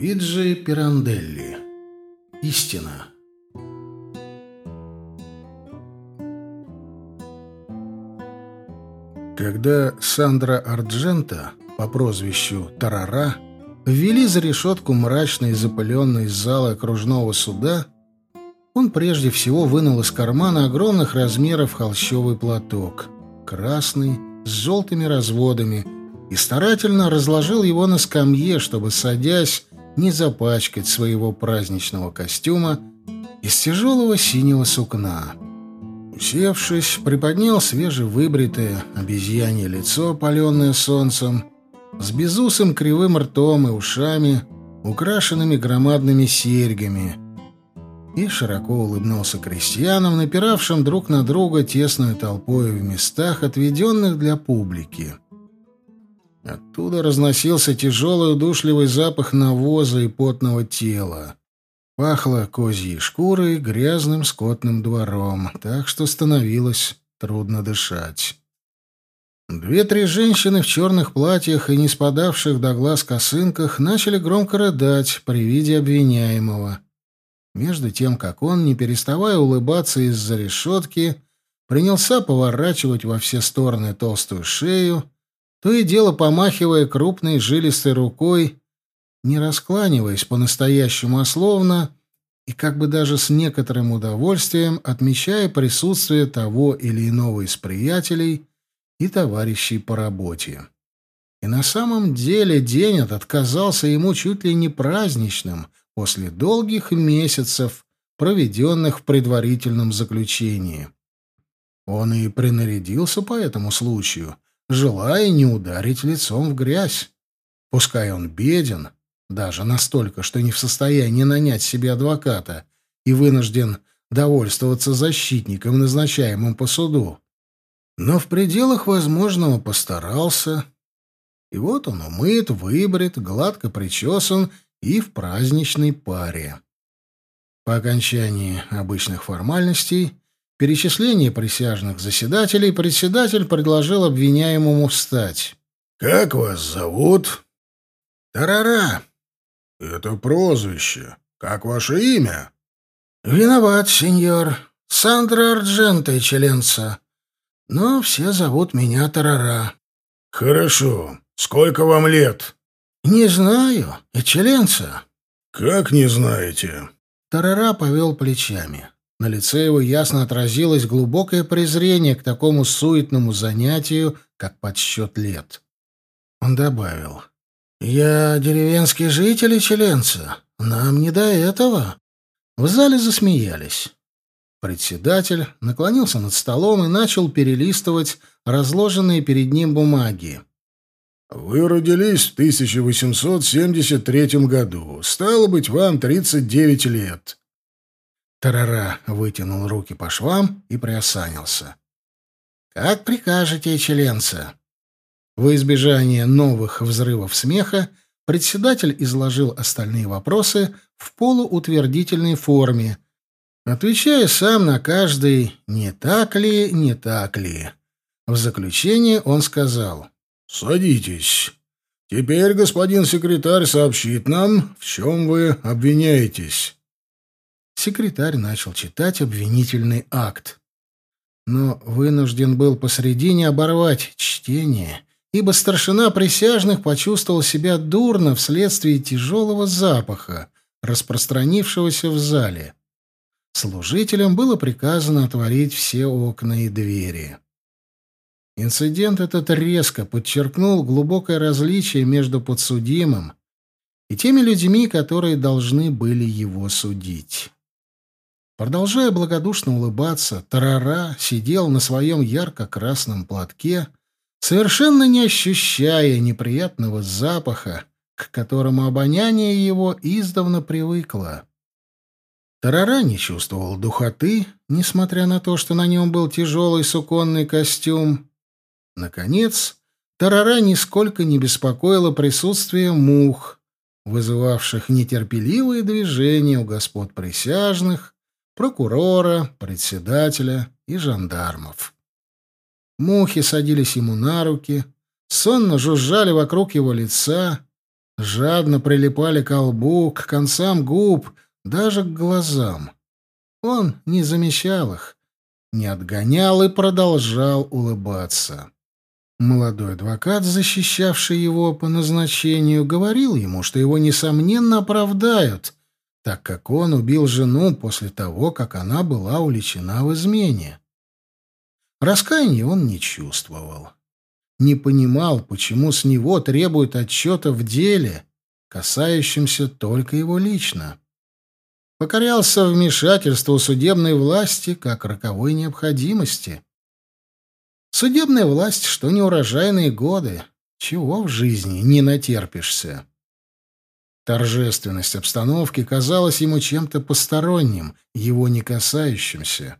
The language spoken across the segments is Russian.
Луиджи Пиранделли. Истина. Когда Сандра Арджента по прозвищу Тарара ввели за решетку мрачной запыленной залы окружного суда, он прежде всего вынул из кармана огромных размеров холщовый платок, красный, с желтыми разводами, и старательно разложил его на скамье, чтобы, садясь, не запачкать своего праздничного костюма из тяжелого синего сукна. Усевшись, приподнял свежевыбритое обезьянье лицо, паленное солнцем, с безусым кривым ртом и ушами, украшенными громадными серьгами, и широко улыбнулся крестьянам, напиравшим друг на друга тесную толпой в местах, отведенных для публики. Оттуда разносился тяжелый удушливый запах навоза и потного тела. Пахло козьей шкурой, грязным скотным двором, так что становилось трудно дышать. Две-три женщины в черных платьях и не спадавших до глаз косынках начали громко рыдать при виде обвиняемого. Между тем, как он, не переставая улыбаться из-за решетки, принялся поворачивать во все стороны толстую шею, то и дело помахивая крупной жилистой рукой, не раскланиваясь по-настоящему ословно и как бы даже с некоторым удовольствием отмечая присутствие того или иного из приятелей и товарищей по работе. И на самом деле день этот казался ему чуть ли не праздничным после долгих месяцев, проведенных в предварительном заключении. Он и принарядился по этому случаю — желая не ударить лицом в грязь. Пускай он беден, даже настолько, что не в состоянии нанять себе адвоката и вынужден довольствоваться защитником, назначаемым по суду. Но в пределах возможного постарался. И вот он умыт, выбрит, гладко причесан и в праздничной паре. По окончании обычных формальностей перечислении присяжных заседателей председатель предложил обвиняемому встать. «Как вас зовут?» «Тарара». «Это прозвище. Как ваше имя?» «Виноват, сеньор. Сандра Арджента Челенца. Но все зовут меня Тарара». «Хорошо. Сколько вам лет?» «Не знаю. Эчеленца». «Как не знаете?» Тарара повел плечами. На лице его ясно отразилось глубокое презрение к такому суетному занятию, как подсчет лет. Он добавил. «Я деревенский житель Челенца. Нам не до этого». В зале засмеялись. Председатель наклонился над столом и начал перелистывать разложенные перед ним бумаги. «Вы родились в 1873 году. Стало быть, вам 39 лет. Тарара вытянул руки по швам и приосанился. «Как прикажете, членца?» Во избежание новых взрывов смеха председатель изложил остальные вопросы в полуутвердительной форме, отвечая сам на каждый «не так ли, не так ли». В заключение он сказал «Садитесь. Теперь господин секретарь сообщит нам, в чем вы обвиняетесь». Секретарь начал читать обвинительный акт. Но вынужден был посредине оборвать чтение, ибо старшина присяжных почувствовал себя дурно вследствие тяжелого запаха, распространившегося в зале. Служителям было приказано отворить все окна и двери. Инцидент этот резко подчеркнул глубокое различие между подсудимым и теми людьми, которые должны были его судить. Продолжая благодушно улыбаться, Тарара сидел на своем ярко-красном платке, совершенно не ощущая неприятного запаха, к которому обоняние его издавна привыкло. Тарара не чувствовал духоты, несмотря на то, что на нем был тяжелый суконный костюм. Наконец, Тарара нисколько не беспокоило присутствие мух, вызывавших нетерпеливые движения у господ присяжных, прокурора, председателя и жандармов. Мухи садились ему на руки, сонно жужжали вокруг его лица, жадно прилипали к лбу, к концам губ, даже к глазам. Он не замечал их, не отгонял и продолжал улыбаться. Молодой адвокат, защищавший его по назначению, говорил ему, что его, несомненно, оправдают, так как он убил жену после того, как она была уличена в измене. Раскаяния он не чувствовал. Не понимал, почему с него требуют отчета в деле, касающемся только его лично. Покорялся вмешательству судебной власти как роковой необходимости. Судебная власть, что неурожайные годы. Чего в жизни не натерпишься? Торжественность обстановки казалась ему чем-то посторонним, его не касающимся.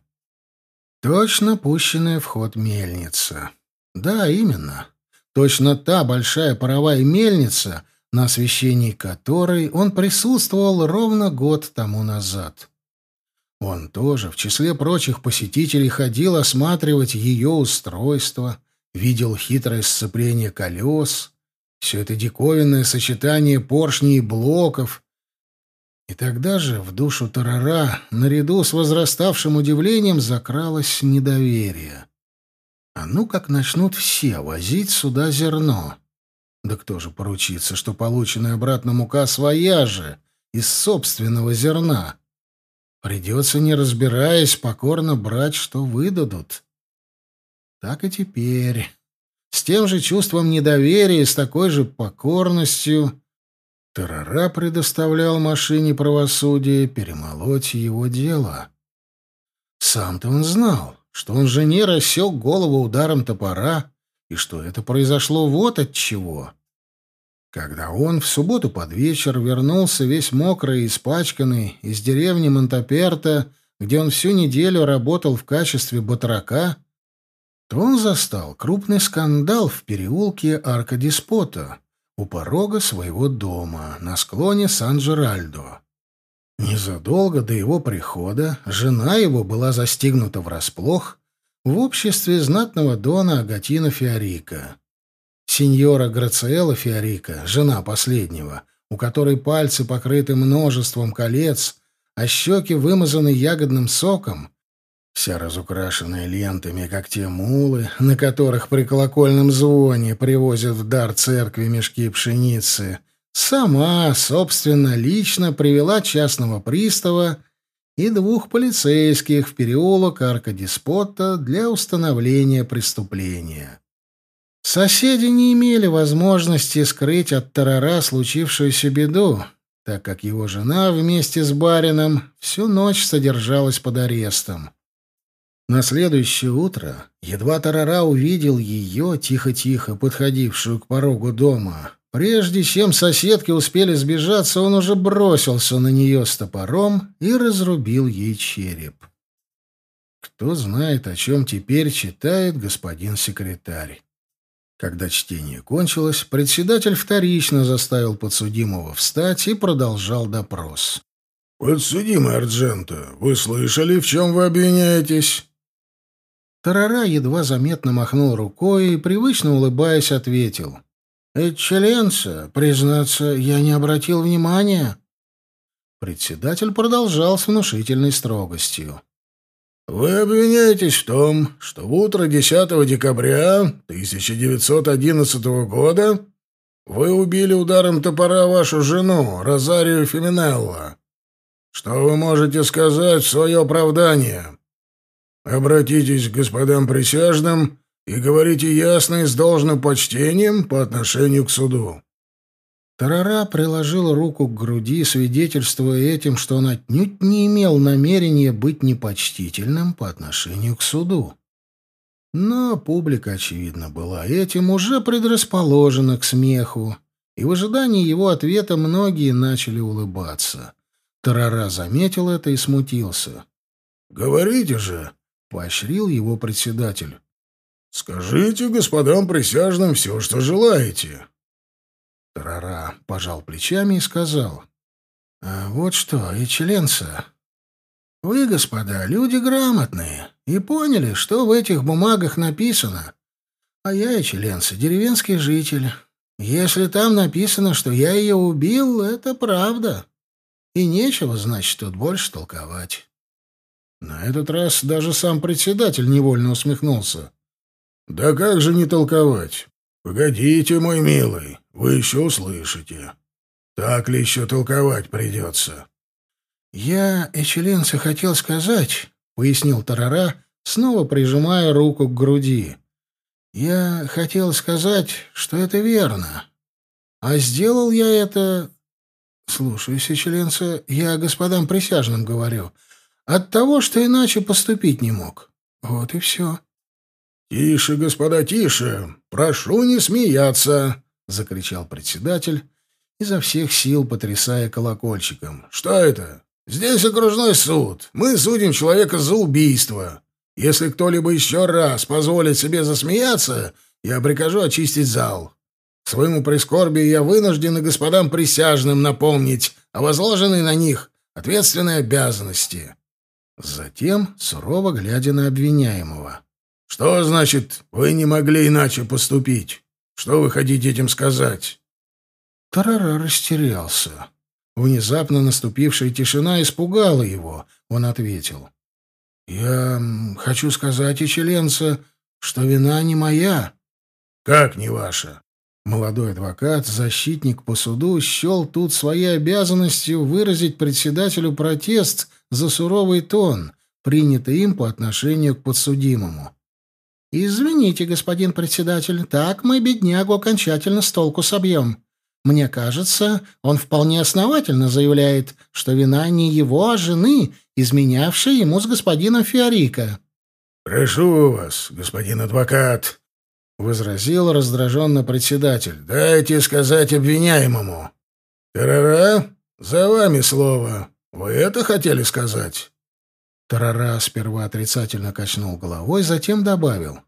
Точно пущенная в ход мельница. Да, именно. Точно та большая паровая мельница, на освещении которой он присутствовал ровно год тому назад. Он тоже в числе прочих посетителей ходил осматривать ее устройство, видел хитрое сцепление колес, все это диковинное сочетание поршней и блоков. И тогда же в душу Тарара, наряду с возраставшим удивлением, закралось недоверие. А ну как начнут все возить сюда зерно? Да кто же поручится, что полученная обратно мука своя же, из собственного зерна? Придется, не разбираясь, покорно брать, что выдадут. Так и теперь. С тем же чувством недоверия и с такой же покорностью Тарара предоставлял машине правосудия перемолоть его дело. Сам-то он знал, что он жене рассек голову ударом топора, и что это произошло вот от чего. Когда он в субботу под вечер вернулся весь мокрый и испачканный из деревни Монтаперта, где он всю неделю работал в качестве батрака, то он застал крупный скандал в переулке Арка Диспота у порога своего дома на склоне Сан-Джеральдо. Незадолго до его прихода жена его была застигнута врасплох в обществе знатного дона Агатина Фиорика. Сеньора Грациэла Фиорика, жена последнего, у которой пальцы покрыты множеством колец, а щеки вымазаны ягодным соком, вся разукрашенная лентами, как те мулы, на которых при колокольном звоне привозят в дар церкви мешки пшеницы, сама, собственно, лично привела частного пристава и двух полицейских в переулок Арка Диспота для установления преступления. Соседи не имели возможности скрыть от Тарара случившуюся беду, так как его жена вместе с барином всю ночь содержалась под арестом. На следующее утро едва Тарара увидел ее, тихо-тихо подходившую к порогу дома. Прежде чем соседки успели сбежаться, он уже бросился на нее с топором и разрубил ей череп. Кто знает, о чем теперь читает господин секретарь. Когда чтение кончилось, председатель вторично заставил подсудимого встать и продолжал допрос. «Подсудимый Арджента, вы слышали, в чем вы обвиняетесь?» Тарара едва заметно махнул рукой и, привычно улыбаясь, ответил. «Экчеленца, признаться, я не обратил внимания». Председатель продолжал с внушительной строгостью. Вы обвиняетесь в том, что в утро 10 декабря 1911 года вы убили ударом топора вашу жену, Розарию Феминелло. Что вы можете сказать в свое оправдание? Обратитесь к господам присяжным и говорите ясно и с должным почтением по отношению к суду. Тарара приложил руку к груди, свидетельствуя этим, что он отнюдь не имел намерения быть непочтительным по отношению к суду. Но публика, очевидно, была этим уже предрасположена к смеху, и в ожидании его ответа многие начали улыбаться. Тарара заметил это и смутился. «Говорите же!» — поощрил его председатель. «Скажите господам присяжным все, что желаете. Тарара пожал плечами и сказал. «А вот что, и членца. Вы, господа, люди грамотные и поняли, что в этих бумагах написано. А я, и членца, деревенский житель. Если там написано, что я ее убил, это правда. И нечего, значит, тут больше толковать. На этот раз даже сам председатель невольно усмехнулся. «Да как же не толковать? Погодите, мой милый, вы еще услышите. Так ли еще толковать придется?» «Я, Эчеленце, хотел сказать», — пояснил Тарара, снова прижимая руку к груди. «Я хотел сказать, что это верно. А сделал я это Слушаюсь, членца, я господам присяжным говорю. От того, что иначе поступить не мог. Вот и все. «Тише, господа, тише! Прошу не смеяться!» — закричал председатель, изо всех сил потрясая колокольчиком. «Что это? Здесь окружной суд. Мы судим человека за убийство. Если кто-либо еще раз позволит себе засмеяться, я прикажу очистить зал своему прискорбию я вынужден и господам присяжным напомнить о возложенной на них ответственной обязанности. Затем, сурово глядя на обвиняемого. «Что значит, вы не могли иначе поступить? Что вы хотите этим сказать?» Тарара растерялся. Внезапно наступившая тишина испугала его. Он ответил. «Я хочу сказать, Ичеленца, что вина не моя». «Как не ваша?» Молодой адвокат, защитник по суду, счел тут своей обязанностью выразить председателю протест за суровый тон, принятый им по отношению к подсудимому. «Извините, господин председатель, так мы беднягу окончательно с толку собьем. Мне кажется, он вполне основательно заявляет, что вина не его, а жены, изменявшей ему с господином Фиорико». «Прошу вас, господин адвокат», возразил раздраженно председатель. «Дайте сказать обвиняемому». «Тарара, за вами слово. Вы это хотели сказать?» Тарара сперва отрицательно качнул головой, затем добавил.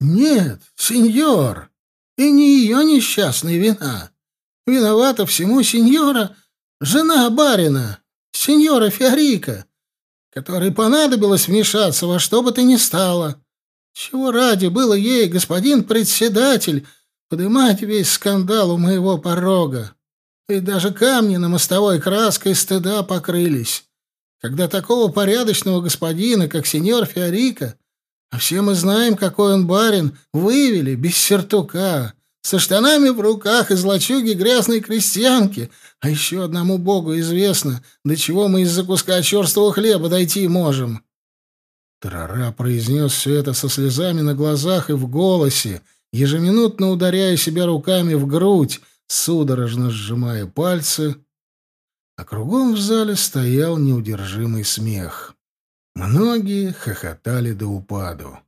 «Нет, сеньор, и не ее несчастная вина. Виновата всему сеньора, жена барина, сеньора Фиорика, которой понадобилось вмешаться во что бы то ни стало». Чего ради было ей, господин председатель, поднимать весь скандал у моего порога? И даже камни на мостовой краской стыда покрылись. Когда такого порядочного господина, как сеньор Фиорика, а все мы знаем, какой он барин, вывели без сертука, со штанами в руках из лачуги грязной крестьянки, а еще одному богу известно, до чего мы из-за куска черствого хлеба дойти можем. Тарара произнес все это со слезами на глазах и в голосе, ежеминутно ударяя себя руками в грудь, судорожно сжимая пальцы. А кругом в зале стоял неудержимый смех. Многие хохотали до упаду.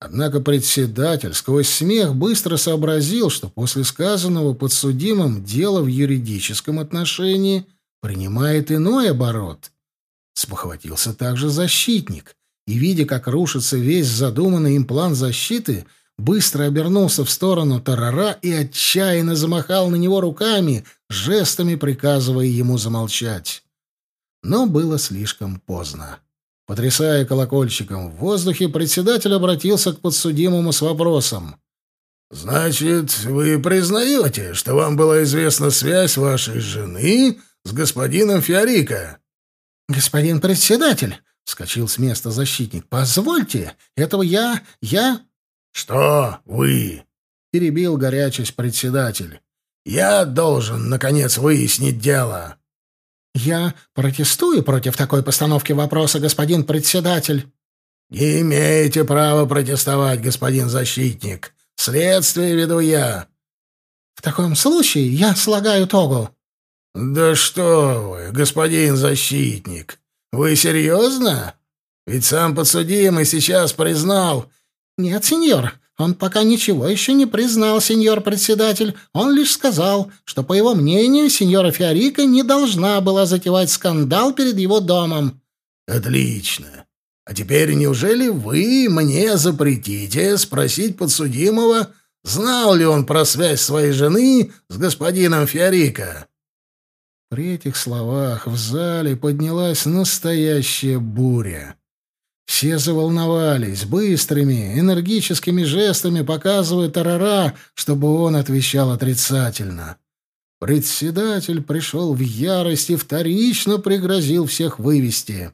Однако председатель сквозь смех быстро сообразил, что после сказанного подсудимым дело в юридическом отношении принимает иной оборот. Спохватился также защитник, и, видя, как рушится весь задуманный им план защиты, быстро обернулся в сторону Тарара и отчаянно замахал на него руками, жестами приказывая ему замолчать. Но было слишком поздно. Потрясая колокольчиком в воздухе, председатель обратился к подсудимому с вопросом. «Значит, вы признаете, что вам была известна связь вашей жены с господином Фиорико?» «Господин председатель, Вскочил с места защитник. «Позвольте, этого я... я...» «Что вы?» — перебил горячись председатель. «Я должен, наконец, выяснить дело». «Я протестую против такой постановки вопроса, господин председатель». «Не имеете права протестовать, господин защитник. Следствие веду я». «В таком случае я слагаю тогу». «Да что вы, господин защитник!» «Вы серьезно? Ведь сам подсудимый сейчас признал...» «Нет, сеньор, он пока ничего еще не признал, сеньор председатель. Он лишь сказал, что, по его мнению, сеньора Фиорика не должна была затевать скандал перед его домом». «Отлично. А теперь неужели вы мне запретите спросить подсудимого, знал ли он про связь своей жены с господином Фиорика?» При этих словах в зале поднялась настоящая буря. Все заволновались, быстрыми, энергическими жестами показывая Тарара, чтобы он отвечал отрицательно. Председатель пришел в ярость и вторично пригрозил всех вывести.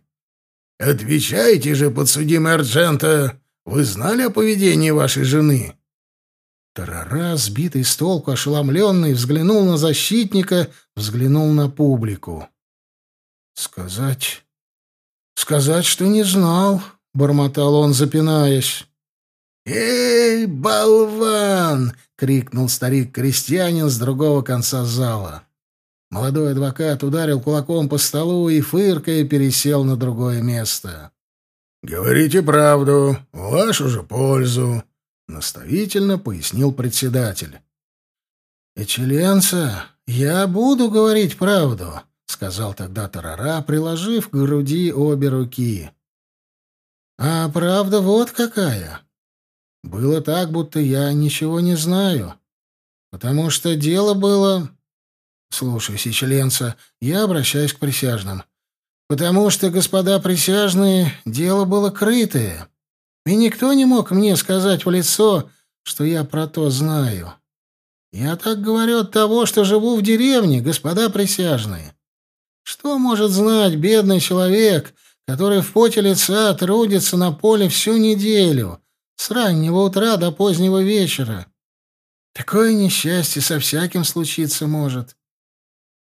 «Отвечайте же, подсудимый Арджента! Вы знали о поведении вашей жены?» Тарара, сбитый с толку, ошеломленный, взглянул на защитника, взглянул на публику. «Сказать... сказать, что не знал», — бормотал он, запинаясь. «Эй, болван!» — крикнул старик-крестьянин с другого конца зала. Молодой адвокат ударил кулаком по столу и, фыркая, пересел на другое место. «Говорите правду, в вашу же пользу», — наставительно пояснил председатель. «Эчеленца, я буду говорить правду», — сказал тогда Тарара, приложив к груди обе руки. «А правда вот какая. Было так, будто я ничего не знаю, потому что дело было...» «Слушай, Сичеленца, я обращаюсь к присяжным. Потому что, господа присяжные, дело было крытое». И никто не мог мне сказать в лицо, что я про то знаю. Я так говорю от того, что живу в деревне, господа присяжные. Что может знать бедный человек, который в поте лица трудится на поле всю неделю, с раннего утра до позднего вечера? Такое несчастье со всяким случиться может.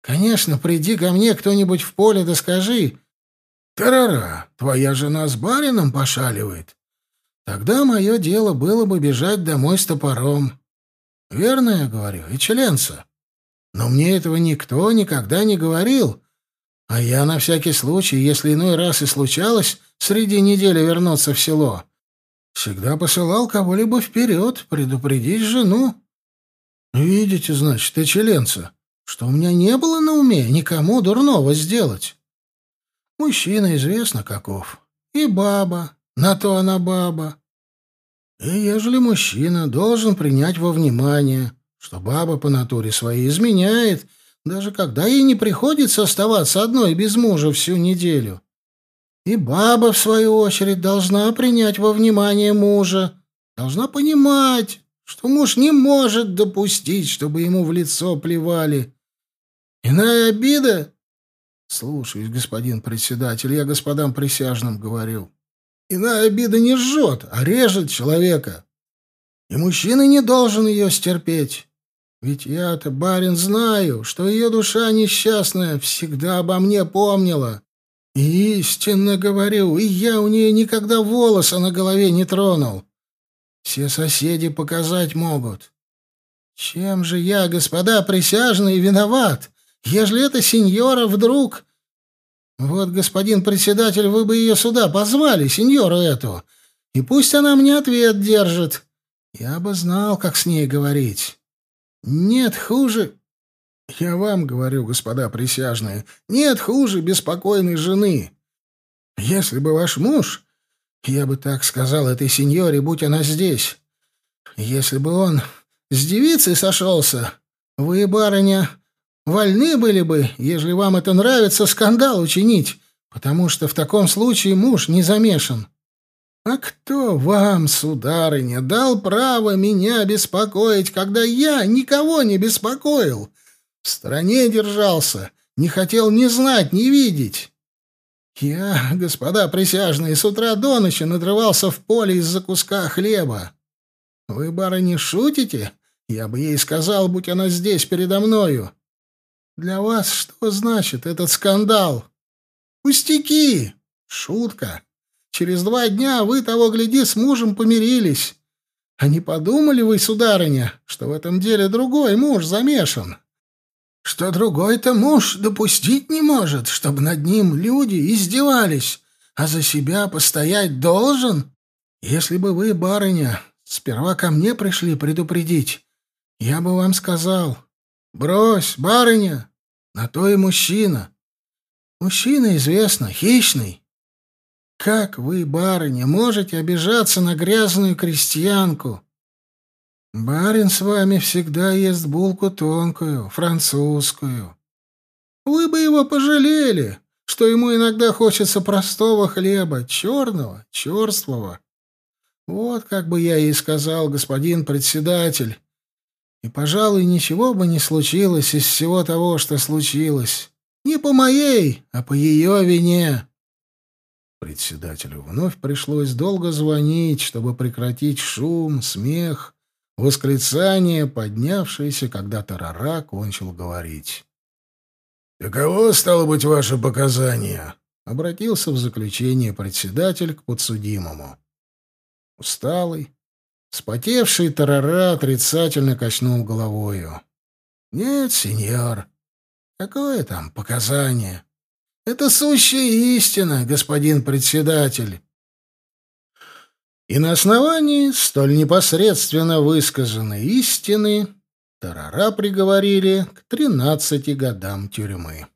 Конечно, приди ко мне кто-нибудь в поле да скажи, «Тарара, твоя жена с барином пошаливает. Тогда мое дело было бы бежать домой с топором. Верно я говорю, и членца. Но мне этого никто никогда не говорил. А я на всякий случай, если иной раз и случалось среди недели вернуться в село, всегда посылал кого-либо вперед, предупредить жену. Видите, значит, и членца, что у меня не было на уме никому дурного сделать. Мужчина известно каков. И баба, на то она баба. И ежели мужчина должен принять во внимание, что баба по натуре своей изменяет, даже когда ей не приходится оставаться одной без мужа всю неделю. И баба, в свою очередь, должна принять во внимание мужа, должна понимать, что муж не может допустить, чтобы ему в лицо плевали. Иная обида... Слушаюсь, господин председатель, я господам присяжным говорил. Иная обида не жжет, а режет человека. И мужчина не должен ее стерпеть. Ведь я-то, барин, знаю, что ее душа несчастная всегда обо мне помнила. Истинно говорю, и я у нее никогда волоса на голове не тронул. Все соседи показать могут. Чем же я, господа присяжные, виноват, ежели эта сеньора вдруг вот, господин председатель, вы бы ее сюда позвали, сеньору эту, и пусть она мне ответ держит. Я бы знал, как с ней говорить. Нет хуже... Я вам говорю, господа присяжные, нет хуже беспокойной жены. Если бы ваш муж, я бы так сказал этой сеньоре, будь она здесь, если бы он с девицей сошелся, вы, барыня, Вольны были бы, ежели вам это нравится, скандал учинить, потому что в таком случае муж не замешан. А кто вам, сударыня, дал право меня беспокоить, когда я никого не беспокоил? В стороне держался, не хотел ни знать, ни видеть. Я, господа присяжные, с утра до ночи надрывался в поле из-за куска хлеба. Вы, барыня, шутите? Я бы ей сказал, будь она здесь передо мною. Для вас что значит этот скандал? Пустяки! Шутка. Через два дня вы, того гляди, с мужем помирились. А не подумали вы, сударыня, что в этом деле другой муж замешан? Что другой-то муж допустить не может, чтобы над ним люди издевались, а за себя постоять должен? Если бы вы, барыня, сперва ко мне пришли предупредить, я бы вам сказал, Брось, барыня, на то и мужчина. Мужчина, известно, хищный. Как вы, барыня, можете обижаться на грязную крестьянку? Барин с вами всегда ест булку тонкую, французскую. Вы бы его пожалели. что ему иногда хочется простого хлеба, черного, черствого. Вот как бы я и сказал, господин председатель. И, пожалуй, ничего бы не случилось из всего того, что случилось. Не по моей, а по ее вине. Председателю вновь пришлось долго звонить, чтобы прекратить шум, смех, восклицание, поднявшееся, когда Тарара кончил говорить. «Таково, стало быть, ваше показание?» — обратился в заключение председатель к подсудимому. Усталый, спотевший Тарара отрицательно качнул головою. «Нет, сеньор, какое там показание?» Это сущая истина, господин председатель. И на основании столь непосредственно высказанной истины Тарара приговорили к тринадцати годам тюрьмы.